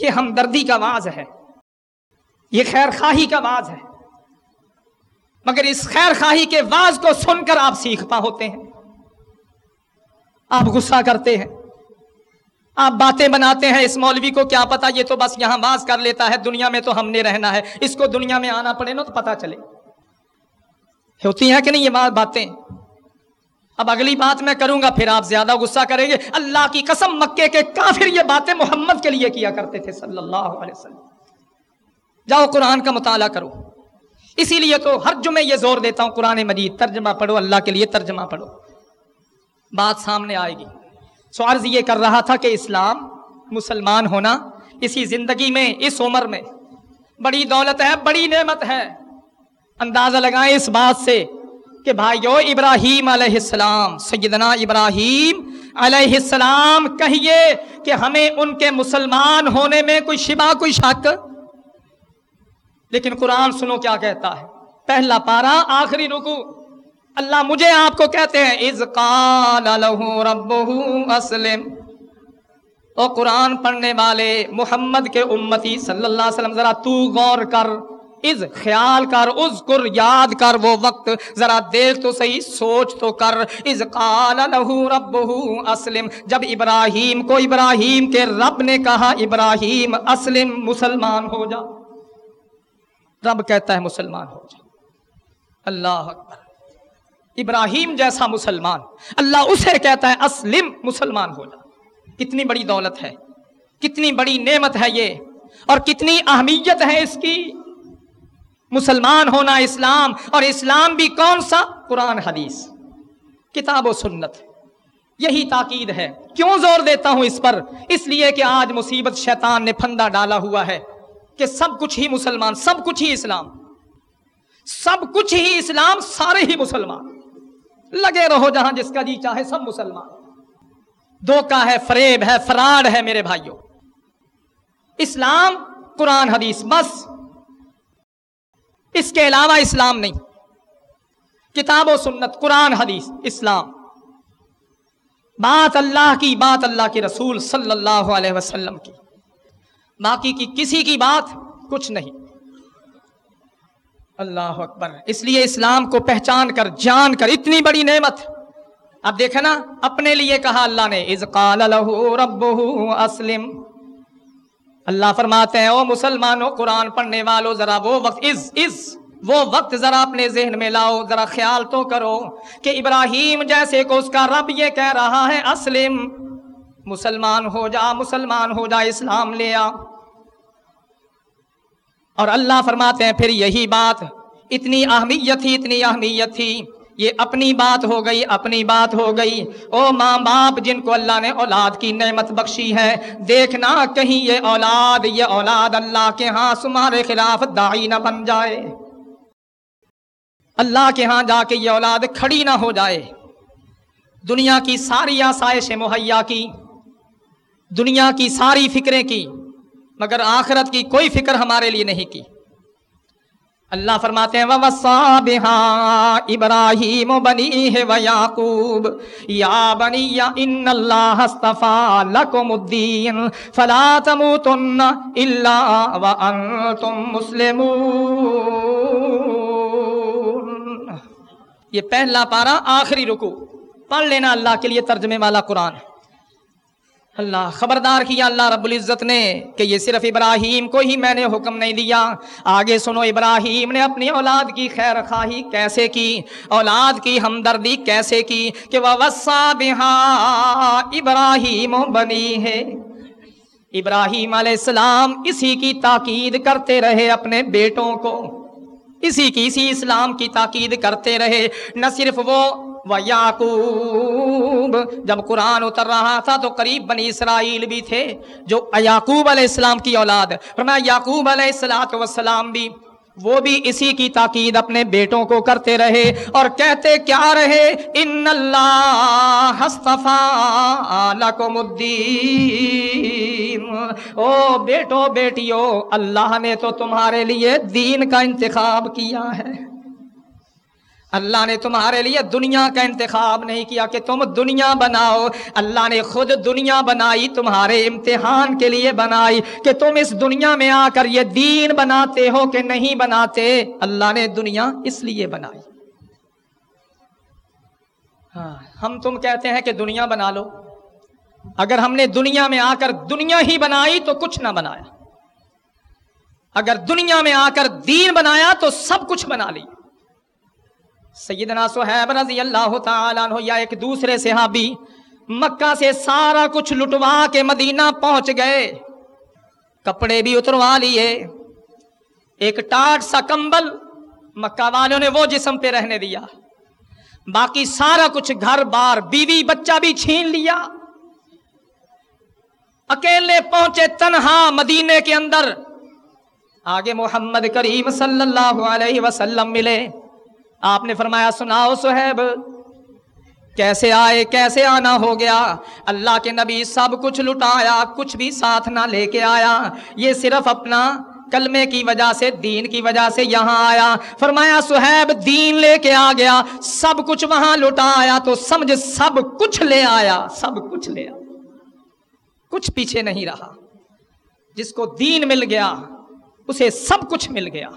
Speaker 2: یہ ہمدردی کا واز ہے یہ خیر خواہی کا واز ہے مگر اس خیر خواہی کے واز کو سن کر آپ سیکھ پا ہوتے ہیں آپ غصہ کرتے ہیں آپ باتیں بناتے ہیں اس مولوی کو کیا پتا یہ تو بس یہاں باز کر لیتا ہے دنیا میں تو ہم نے رہنا ہے اس کو دنیا میں آنا پڑے نا تو پتا چلے ہوتی ہیں کہ نہیں یہ باتیں اب اگلی بات میں کروں گا پھر آپ زیادہ غصہ کریں گے اللہ کی قسم مکے کے کافر یہ باتیں محمد کے لیے کیا کرتے تھے صلی اللہ علیہ وسلم جاؤ قرآن کا مطالعہ کرو اسی لیے تو ہر جمعے یہ زور دیتا ہوں قرآن مجید ترجمہ پڑھو اللہ کے لیے ترجمہ پڑھو بات سامنے آئے گی سو عرض یہ کر رہا تھا کہ اسلام مسلمان ہونا اسی زندگی میں اس عمر میں بڑی دولت ہے بڑی نعمت ہے اندازہ لگائیں اس بات سے کہ بھائیو ابراہیم علیہ السلام سیدنا ابراہیم علیہ السلام کہیے کہ ہمیں ان کے مسلمان ہونے میں کوئی شبا کوئی شک لیکن قرآن سنو کیا کہتا ہے پہلا پارا آخری رکو اللہ مجھے آپ کو کہتے ہیں قرآن پڑھنے والے محمد کے امتی صلی اللہ علیہ وسلم ذرا تو غور کر از خیال کر اس وقت ذرا دیکھ تو صحیح سوچ تو کر از قال لہو رب اسلم جب ابراہیم کو ابراہیم کے رب نے کہا ابراہیم اسلم مسلمان ہو جا رب کہتا ہے مسلمان ہو جا اللہ اکبر ابراہیم جیسا مسلمان اللہ اسے کہتا ہے اسلم مسلمان ہو جا کتنی بڑی دولت ہے کتنی بڑی نعمت ہے یہ اور کتنی اہمیت ہے اس کی مسلمان ہونا اسلام اور اسلام بھی کون سا قرآن حدیث کتاب و سنت یہی تاکید ہے کیوں زور دیتا ہوں اس پر اس لیے کہ آج مصیبت شیطان نے پھندا ڈالا ہوا ہے کہ سب کچھ ہی مسلمان سب کچھ ہی اسلام سب کچھ ہی اسلام سارے ہی مسلمان لگے رہو جہاں جس کا جی چاہے سب مسلمان دو کا ہے فریب ہے فراڈ ہے میرے بھائیوں اسلام قرآن حدیث بس اس کے علاوہ اسلام نہیں کتاب و سنت قرآن حدیث اسلام بات اللہ کی بات اللہ کے رسول صلی اللہ علیہ وسلم کی باقی کی کسی کی بات کچھ نہیں اللہ اکبر اس لیے اسلام کو پہچان کر جان کر اتنی بڑی نعمت اب دیکھنا اپنے لیے کہا اللہ نے قال اسلم اللہ فرماتے ہیں او مسلمانوں قرآن پڑھنے والو ذرا وہ وقت وہ وقت ذرا اپنے ذہن میں لاؤ ذرا خیال تو کرو کہ ابراہیم جیسے کو اس کا رب یہ کہہ رہا ہے اسلم مسلمان ہو جا مسلمان ہو جا اسلام لے آ اور اللہ فرماتے ہیں پھر یہی بات اتنی اہمیت تھی اتنی اہمیت تھی یہ اپنی بات ہو گئی اپنی بات ہو گئی او ماں باپ جن کو اللہ نے اولاد کی نعمت بخشی ہے دیکھنا کہیں یہ اولاد یہ اولاد اللہ کے ہاں تمہارے خلاف دائی نہ بن جائے اللہ کے ہاں جا کے یہ اولاد کھڑی نہ ہو جائے دنیا کی ساری آسائشیں مہیا کی دنیا کی ساری فکریں کی مگر آخرت کی کوئی فکر ہمارے لیے نہیں کی اللہ فرماتے ہیں وسا بہا ابراہیم بنی ہے یا بنی ان اللہ فلا الا وانتم مسلمون یہ پہلا پارا آخری رکو پڑھ لینا اللہ کے لیے ترجمے والا قرآن اللہ خبردار کیا اللہ رب العزت نے کہ یہ صرف ابراہیم کو ہی میں نے حکم نہیں دیا آگے سنو ابراہیم نے اپنی اولاد کی خیر خواہی کیسے کی اولاد کی ہمدردی کیسے کی کہ وہ وسا بہا ابراہیم بنی ہے ابراہیم علیہ السلام اسی کی تاکید کرتے رہے اپنے بیٹوں کو اسی کی اسی اسلام کی تاکید کرتے رہے نہ صرف وہ یعقوب جب قرآن اتر رہا تھا تو قریب بنی اسرائیل بھی تھے جو یعقوب علیہ السلام کی اولاد یعقوب علیہ بھی بھی وہ اسی کی تاکید اپنے بیٹوں کو کرتے رہے اور کہتے کیا رہے ان اللہ لکم الدین او بیٹو بیٹیو اللہ نے تو تمہارے لیے دین کا انتخاب کیا ہے اللہ نے تمہارے لیے دنیا کا انتخاب نہیں کیا کہ تم دنیا بناؤ اللہ نے خود دنیا بنائی تمہارے امتحان کے لیے بنائی کہ تم اس دنیا میں آ کر یہ دین بناتے ہو کہ نہیں بناتے اللہ نے دنیا اس لیے بنائی ہاں ہم تم کہتے ہیں کہ دنیا بنا لو اگر ہم نے دنیا میں آ کر دنیا ہی بنائی تو کچھ نہ بنایا اگر دنیا میں آ کر دین بنایا تو سب کچھ بنا لیا سیدنا سیدناس رضی اللہ تعالیٰ عنہ یا ایک دوسرے صحابی مکہ سے سارا کچھ لٹوا کے مدینہ پہنچ گئے کپڑے بھی اتروا لیے ایک ٹاٹ سا کمبل مکہ والوں نے وہ جسم پہ رہنے دیا باقی سارا کچھ گھر بار بیوی بچہ بھی چھین لیا اکیلے پہنچے تنہا مدینہ کے اندر آگے محمد کریم صلی اللہ علیہ وسلم ملے آپ نے فرمایا سناؤ صہیب سہیب کیسے آئے کیسے آنا ہو گیا اللہ کے نبی سب کچھ لٹایا کچھ بھی ساتھ نہ لے کے آیا یہ صرف اپنا کلمے کی وجہ سے دین کی وجہ سے یہاں آیا فرمایا سہیب دین لے کے آ گیا سب کچھ وہاں لٹا آیا تو سمجھ سب کچھ لے آیا سب کچھ لے آیا کچھ پیچھے نہیں رہا جس کو دین مل گیا اسے سب کچھ مل گیا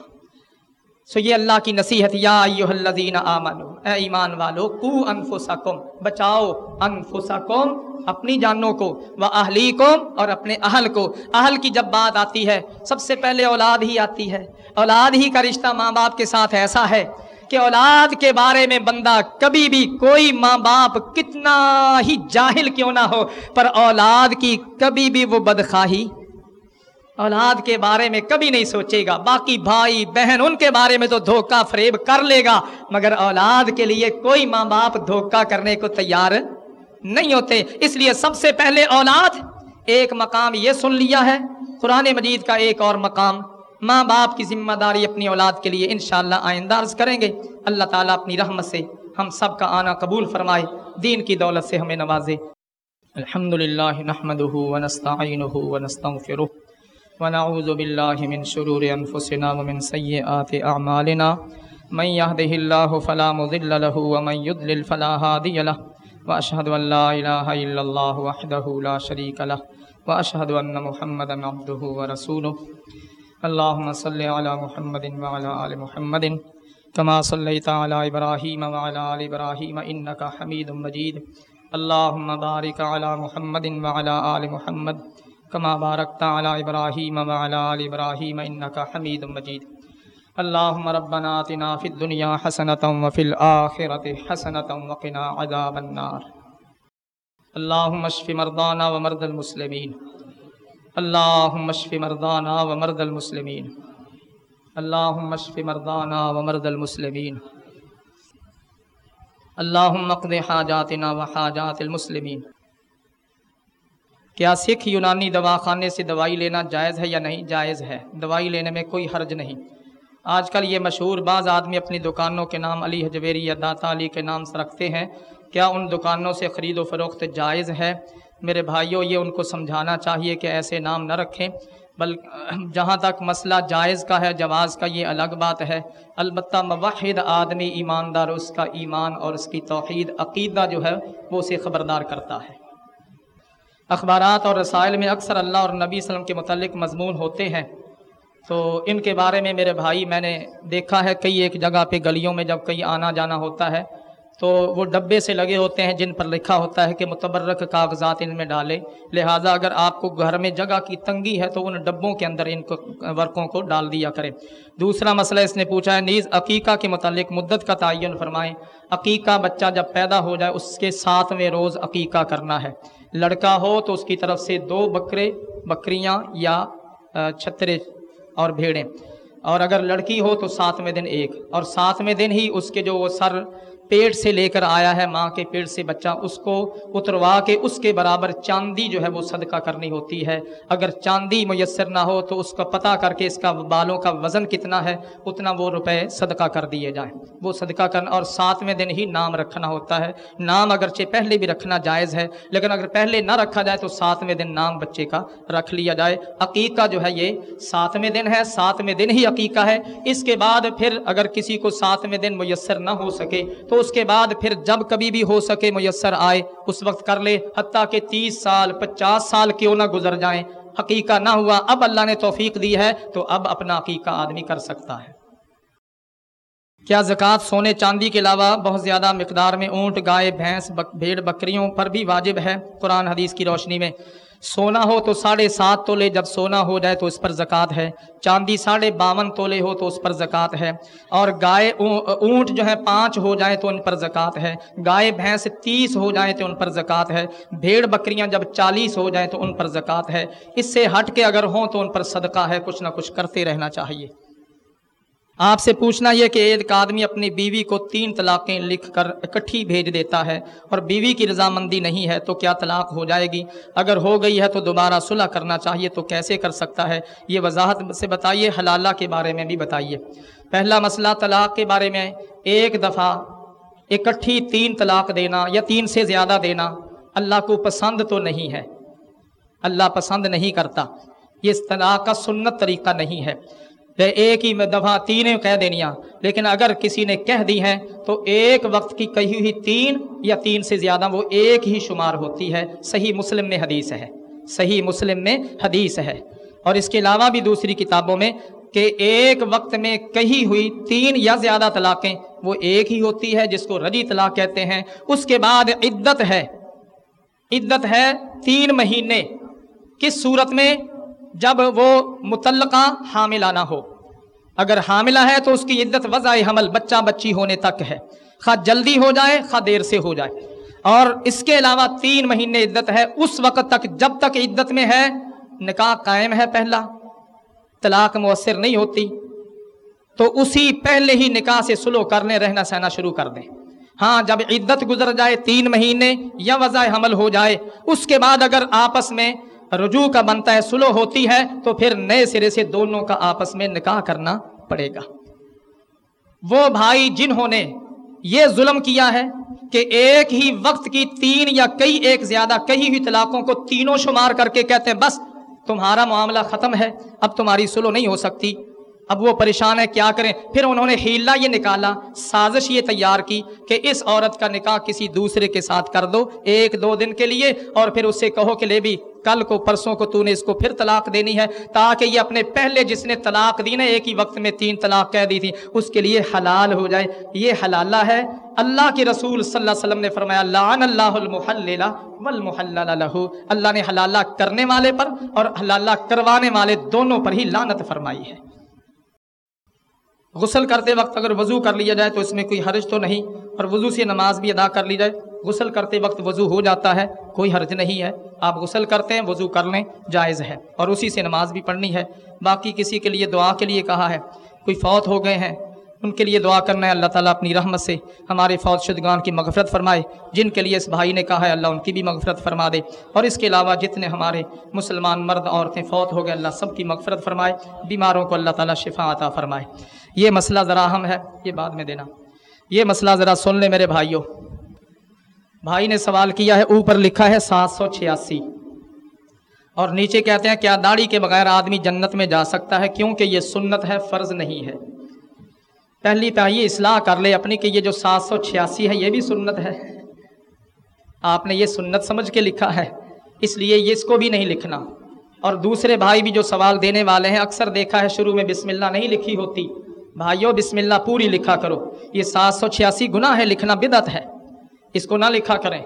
Speaker 2: سو یہ اللہ کی نصیحت یا ایوہ الزین آمنو اے ایمان والو کو انفسکم بچاؤ انفسکم اپنی جانوں کو و اہلی اور اپنے اہل کو اہل کی جب بات آتی ہے سب سے پہلے اولاد ہی آتی ہے اولاد ہی کا رشتہ ماں باپ کے ساتھ ایسا ہے کہ اولاد کے بارے میں بندہ کبھی بھی کوئی ماں باپ کتنا ہی جاہل کیوں نہ ہو پر اولاد کی کبھی بھی وہ بدخواہی اولاد کے بارے میں کبھی نہیں سوچے گا باقی بھائی بہن ان کے بارے میں تو دھوکہ فریب کر لے گا مگر اولاد کے لیے کوئی ماں باپ دھوکہ کرنے کو تیار نہیں ہوتے اس لیے سب سے پہلے اولاد ایک مقام یہ سن لیا ہے قرآن مجید کا ایک اور مقام ماں باپ کی ذمہ داری اپنی اولاد کے لیے انشاءاللہ آئندہ عرض کریں گے اللہ تعالیٰ اپنی رحمت سے ہم سب کا آنا قبول فرمائے دین کی دولت سے ہمیں نوازے
Speaker 1: الحمد للہ
Speaker 2: ونعوذ بالله من شرور انفسنا ومن سيئات
Speaker 1: اعمالنا من يهده الله فلا مضل له ومن يضلل فلا هادي له واشهد ان لا اله الا الله وحده لا شريك له واشهد ان محمدا عبده ورسوله اللهم صل على محمد وعلى آل محمد كما صليت على ابراهيم وعلى آل ابراهيم انك حميد مجيد اللهم بارك على محمد وعلى آل محمد وعلى کما بارک تہ عل ابراہیمراہیم آل و مجید
Speaker 2: اللہ مربَ ناطنٰ ربنا آتنا حسنۃ و فل آخرت حسنۃ مقنٰ وقنا عذاب النار مشف مردانہ وََ مرد المسلمین اللہم اشف مرضانا وََ المسلمین اللہم مشف مردانہ و المسلمین اللہم اقضی حاجاتنا وحاجات المسلمین کیا سکھ یونانی دواخانے سے دوائی لینا جائز ہے یا نہیں جائز ہے دوائی لینے میں کوئی حرج نہیں آج کل یہ مشہور بعض آدمی اپنی دکانوں کے نام علی حجویری یا داتا علی کے نام سے رکھتے ہیں کیا ان دکانوں سے خرید و فروخت جائز ہے میرے بھائیوں یہ ان کو سمجھانا چاہیے کہ ایسے نام نہ رکھیں بلکہ جہاں تک مسئلہ جائز کا ہے جواز کا یہ الگ بات ہے البتہ موحد آدمی ایماندار اس کا ایمان اور اس کی توحید عقیدہ جو ہے وہ اسے خبردار کرتا ہے اخبارات اور رسائل میں اکثر اللہ اور نبی وسلم کے متعلق مضمون ہوتے ہیں تو ان کے بارے میں میرے بھائی میں نے دیکھا ہے کئی ایک جگہ پہ گلیوں میں جب کئی آنا جانا ہوتا ہے تو وہ ڈبے سے لگے ہوتے ہیں جن پر لکھا ہوتا ہے کہ متبرک کاغذات ان میں ڈالیں لہٰذا اگر آپ کو گھر میں جگہ کی تنگی ہے تو ان ڈبوں کے اندر ان کو ورقوں کو ڈال دیا کریں دوسرا مسئلہ اس نے پوچھا ہے نیز عقیقہ کے متعلق مدت کا تعین فرمائیں عقیقہ بچہ جب پیدا ہو جائے اس کے ساتھ میں روز عقیقہ کرنا ہے لڑکا ہو تو اس کی طرف سے دو بکرے بکریاں یا چھترے اور بھیڑیں اور اگر لڑکی ہو تو ساتویں میں دن ایک اور ساتھ میں دن ہی اس کے جو وہ سر پیٹ سے لے کر آیا ہے ماں کے پیٹ سے بچہ اس کو اتروا کے اس کے برابر چاندی جو ہے وہ صدقہ کرنی ہوتی ہے اگر چاندی میسر نہ ہو تو اس کا پتہ کر کے اس کا بالوں کا وزن کتنا ہے اتنا وہ روپے صدقہ کر دیے جائیں وہ صدقہ کرنا اور ساتویں دن ہی نام رکھنا ہوتا ہے نام اگرچہ پہلے بھی رکھنا جائز ہے لیکن اگر پہلے نہ رکھا جائے تو ساتویں دن نام بچے کا رکھ لیا جائے عقیقہ جو ہے یہ ساتویں دن ہے ساتویں دن ہی عقیقہ ہے اس کے بعد پھر اگر کسی کو ساتویں دن میسر نہ ہو سکے تو اس کے بعد پھر جب کبھی بھی ہو سکے میسر آئے اس وقت کر لے حتیٰ کہ تیس سال سال پچاس کیوں نہ گزر جائیں حقیقہ نہ ہوا اب اللہ نے توفیق دی ہے تو اب اپنا حقیقہ آدمی کر سکتا ہے کیا زکوٰۃ سونے چاندی کے علاوہ بہت زیادہ مقدار میں اونٹ گائے بھینس بھیڑ بکریوں پر بھی واجب ہے قرآن حدیث کی روشنی میں سونا ہو تو ساڑھے سات تولے جب سونا ہو جائے تو اس پر زکوٰۃ ہے چاندی ساڑھے باون تولے ہو تو اس پر زکوٰۃ ہے اور گائے اونٹ جو ہے پانچ ہو جائیں تو ان پر زکوٰۃ ہے گائے بھینس تیس ہو جائیں تو ان پر زکوٰۃ ہے بھیڑ بکریاں جب چالیس ہو جائیں تو ان پر زکوٰۃ ہے اس سے ہٹ کے اگر ہوں تو ان پر صدقہ ہے کچھ نہ کچھ کرتے رہنا چاہیے آپ سے پوچھنا یہ کہ ایک آدمی اپنی بیوی کو تین طلاقیں لکھ کر اکٹھی بھیج دیتا ہے اور بیوی کی رضامندی نہیں ہے تو کیا طلاق ہو جائے گی اگر ہو گئی ہے تو دوبارہ صلح کرنا چاہیے تو کیسے کر سکتا ہے یہ وضاحت سے بتائیے حلالہ کے بارے میں بھی بتائیے پہلا مسئلہ طلاق کے بارے میں ایک دفعہ اکٹھی تین طلاق دینا یا تین سے زیادہ دینا اللہ کو پسند تو نہیں ہے اللہ پسند نہیں کرتا یہ اس طلاق کا سنت طریقہ نہیں ہے ایک ہی دفعہ تینیں کہہ دینیا لیکن اگر کسی نے کہہ دی ہیں تو ایک وقت کی کہی ہوئی تین یا تین سے زیادہ وہ ایک ہی شمار ہوتی ہے صحیح مسلم میں حدیث ہے صحیح مسلم میں حدیث ہے اور اس کے علاوہ بھی دوسری کتابوں میں کہ ایک وقت میں کہی ہوئی تین یا زیادہ طلاقیں وہ ایک ہی ہوتی ہے جس کو رجی طلاق کہتے ہیں اس کے بعد عدت ہے عدت ہے تین مہینے کس صورت میں جب وہ متعلقہ حاملہ نہ ہو اگر حاملہ ہے تو اس کی عدت وضع حمل بچہ بچی ہونے تک ہے خواہ جلدی ہو جائے خواہ دیر سے ہو جائے اور اس کے علاوہ تین مہینے عدت ہے اس وقت تک جب تک عدت میں ہے نکاح قائم ہے پہلا طلاق مؤثر نہیں ہوتی تو اسی پہلے ہی نکاح سے سلو کرنے رہنا سہنا شروع کر دیں ہاں جب عدت گزر جائے تین مہینے یا وضاح حمل ہو جائے اس کے بعد اگر آپس میں رجوع کا بنتا ہے سلو ہوتی ہے تو پھر نئے سرے سے دونوں کا آپس میں نکاح کرنا پڑے گا وہ بھائی جنہوں نے یہ ظلم کیا ہے کہ ایک ہی وقت کی تین یا کئی ایک زیادہ کئی ہی طلاقوں کو تینوں شمار کر کے کہتے ہیں بس تمہارا معاملہ ختم ہے اب تمہاری سلو نہیں ہو سکتی اب وہ پریشان ہے کیا کریں پھر انہوں نے ہیلا یہ نکالا سازش یہ تیار کی کہ اس عورت کا نکاح کسی دوسرے کے ساتھ کر دو ایک دو دن کے لیے اور پھر اس سے کہو کہ لے بھی کل کو پرسوں کو تو نے اس کو پھر طلاق دینی ہے تاکہ یہ اپنے پہلے جس نے طلاق دی نا ایک ہی وقت میں تین طلاق کہہ دی تھی اس کے لیے حلال ہو جائے یہ حلالہ ہے اللہ کے رسول صلی اللہ علیہ وسلم نے فرمایا لعن اللہ المحللہ والمحلل لہو اللہ نے حلالہ کرنے والے پر اور حلالہ کروانے والے دونوں پر ہی لانت فرمائی ہے غسل کرتے وقت اگر وضو کر لیا جائے تو اس میں کوئی حرج تو نہیں اور وضو سے نماز بھی ادا کر لی جائے غسل کرتے وقت وضو ہو جاتا ہے کوئی حرج نہیں ہے آپ غسل کرتے ہیں وضو کر لیں جائز ہے اور اسی سے نماز بھی پڑھنی ہے باقی کسی کے لیے دعا کے لیے کہا ہے کوئی فوت ہو گئے ہیں ان کے لیے دعا کرنا ہے اللہ تعالیٰ اپنی رحمت سے ہمارے فوج شدگان کی مغفرت فرمائے جن کے لیے اس بھائی نے کہا ہے اللہ ان کی بھی مغفرت فرما دے اور اس کے علاوہ جتنے ہمارے مسلمان مرد عورتیں فوت ہو گئے اللہ سب کی مغفرت فرمائے بیماروں کو اللہ تعالیٰ شفا عطا فرمائے یہ مسئلہ ذرا اہم ہے یہ بعد میں دینا یہ مسئلہ ذرا سن لیں میرے بھائیوں بھائی نے سوال کیا ہے اوپر لکھا ہے سات سو چھیاسی اور نیچے کہتے ہیں کیا داڑھی کے بغیر آدمی جنت میں جا سکتا ہے کیونکہ یہ سنت ہے فرض نہیں ہے پہلی یہ اصلاح کر لے اپنی کہ یہ جو سات سو چھیاسی ہے یہ بھی سنت ہے آپ نے یہ سنت سمجھ کے لکھا ہے اس لیے یہ اس کو بھی نہیں لکھنا اور دوسرے بھائی بھی جو سوال دینے والے ہیں اکثر دیکھا ہے شروع میں بسم اللہ نہیں لکھی ہوتی بھائیو بسم اللہ پوری لکھا کرو یہ سات سو چھیاسی گناہ ہے لکھنا بدعت ہے اس کو نہ لکھا کریں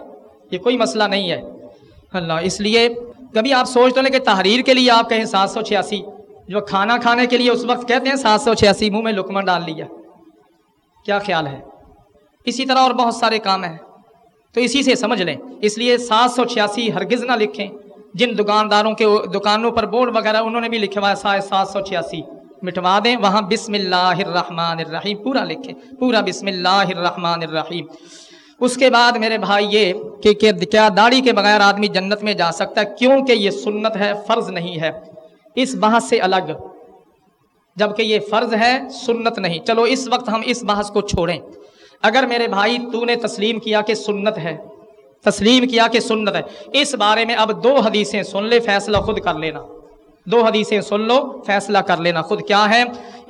Speaker 2: یہ کوئی مسئلہ نہیں ہے اللہ اس لیے کبھی آپ سوچ تو لیں کہ تحریر کے لیے آپ کہیں سات سو چھیاسی جو کھانا کھانے کے لیے اس وقت کہتے ہیں سات سو چھیاسی منہ میں لکمہ ڈال لیا کیا خیال ہے اسی طرح اور بہت سارے کام ہیں تو اسی سے سمجھ لیں اس لیے سات سو چھیاسی ہرگز نہ لکھیں جن دکانداروں کے دکانوں پر بورڈ وغیرہ انہوں نے بھی لکھے ہوا سات سو چھیاسی مٹوا دیں وہاں بسم اللہ الرحمن الرحیم پورا لکھیں پورا بسم اللہ الرحمن الرحیم اس کے بعد میرے بھائی یہ کہ کیا داڑھی کے بغیر آدمی جنت میں جا سکتا ہے کیونکہ یہ سنت ہے فرض نہیں ہے اس بحث سے الگ جبکہ یہ فرض ہے سنت نہیں چلو اس وقت ہم اس بحث کو چھوڑیں اگر میرے بھائی تو نے تسلیم کیا کہ سنت ہے تسلیم کیا کہ سنت ہے اس بارے میں اب دو حدیثیں سن لے فیصلہ خود کر لینا دو حدیثیں سن لو فیصلہ کر لینا خود کیا ہے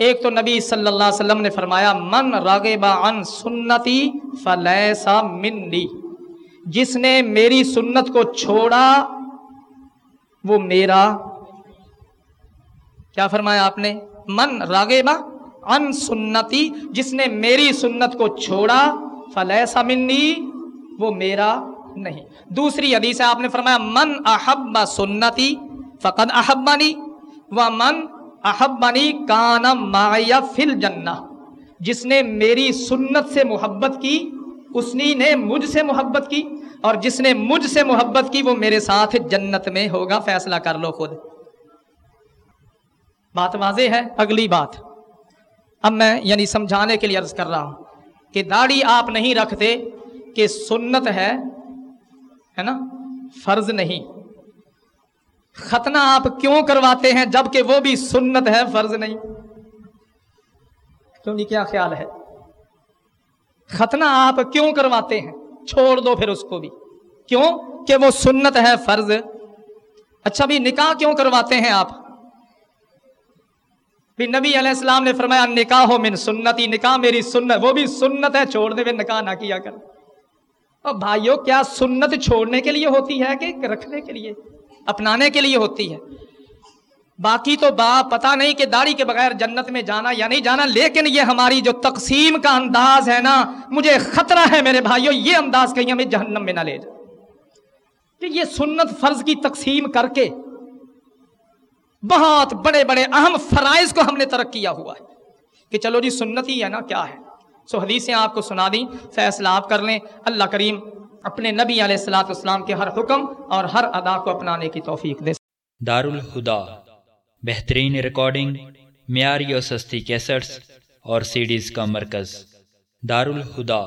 Speaker 2: ایک تو نبی صلی اللہ علیہ وسلم نے فرمایا من راغب عن ان سنتی فلیسا منی جس نے میری سنت کو چھوڑا وہ میرا کیا فرمایا آپ نے من راغبہ ان سنتی جس نے میری سنت کو چھوڑا فلیسا منی وہ میرا نہیں دوسری حدیث ہے آپ نے فرمایا من احب سنتی فقد احبانی و من احبانی کانا مایا فل جنا جس نے میری سنت سے محبت کی اس نے مجھ سے محبت کی اور جس نے مجھ سے محبت کی وہ میرے ساتھ جنت میں ہوگا فیصلہ کر لو خود بات واضح ہے اگلی بات اب میں یعنی سمجھانے کے لیے عرض کر رہا ہوں کہ داڑھی آپ نہیں رکھتے کہ سنت ہے ہے نا فرض نہیں ختنہ آپ کیوں کرواتے ہیں جب کہ وہ بھی سنت ہے فرض نہیں تم یہ کیا خیال ہے ختنہ آپ کیوں کرواتے ہیں چھوڑ دو پھر اس کو بھی کیوں کہ وہ سنت ہے فرض اچھا بھی نکاح کیوں کرواتے ہیں آپ پھر نبی علیہ السلام نے فرمایا نکاح ہو من سنتی نکاح میری سنت وہ بھی سنت ہے چھوڑنے میں نکاح نہ کیا کر اور بھائیوں کیا سنت چھوڑنے کے لیے ہوتی ہے کہ رکھنے کے لیے اپنانے کے لیے ہوتی ہے باقی تو با پتا نہیں کہ داڑھی کے بغیر جنت میں جانا یا نہیں جانا لیکن یہ ہماری جو تقسیم کا انداز ہے نا مجھے خطرہ ہے میرے بھائیوں یہ انداز کہیں ہمیں جہنم میں نہ لے جائے کہ یہ سنت فرض کی تقسیم کر کے بہت بڑے بڑے اہم فرائض کو ہم نے ترق کیا ہوا ہے کہ چلو جی سنت ہی ہے نا کیا ہے سو حدیثیں آپ کو سنا دیں فیصلہ آپ کر لیں اللہ کریم اپنے نبی علیہ السلاۃ اسلام کے ہر حکم اور ہر ادا کو اپنانے کی توفیق دے
Speaker 1: دار الہدا بہترین ریکارڈنگ معیاری اور سستی کیسٹس اور
Speaker 2: سیڈیز کا مرکز دار الہدا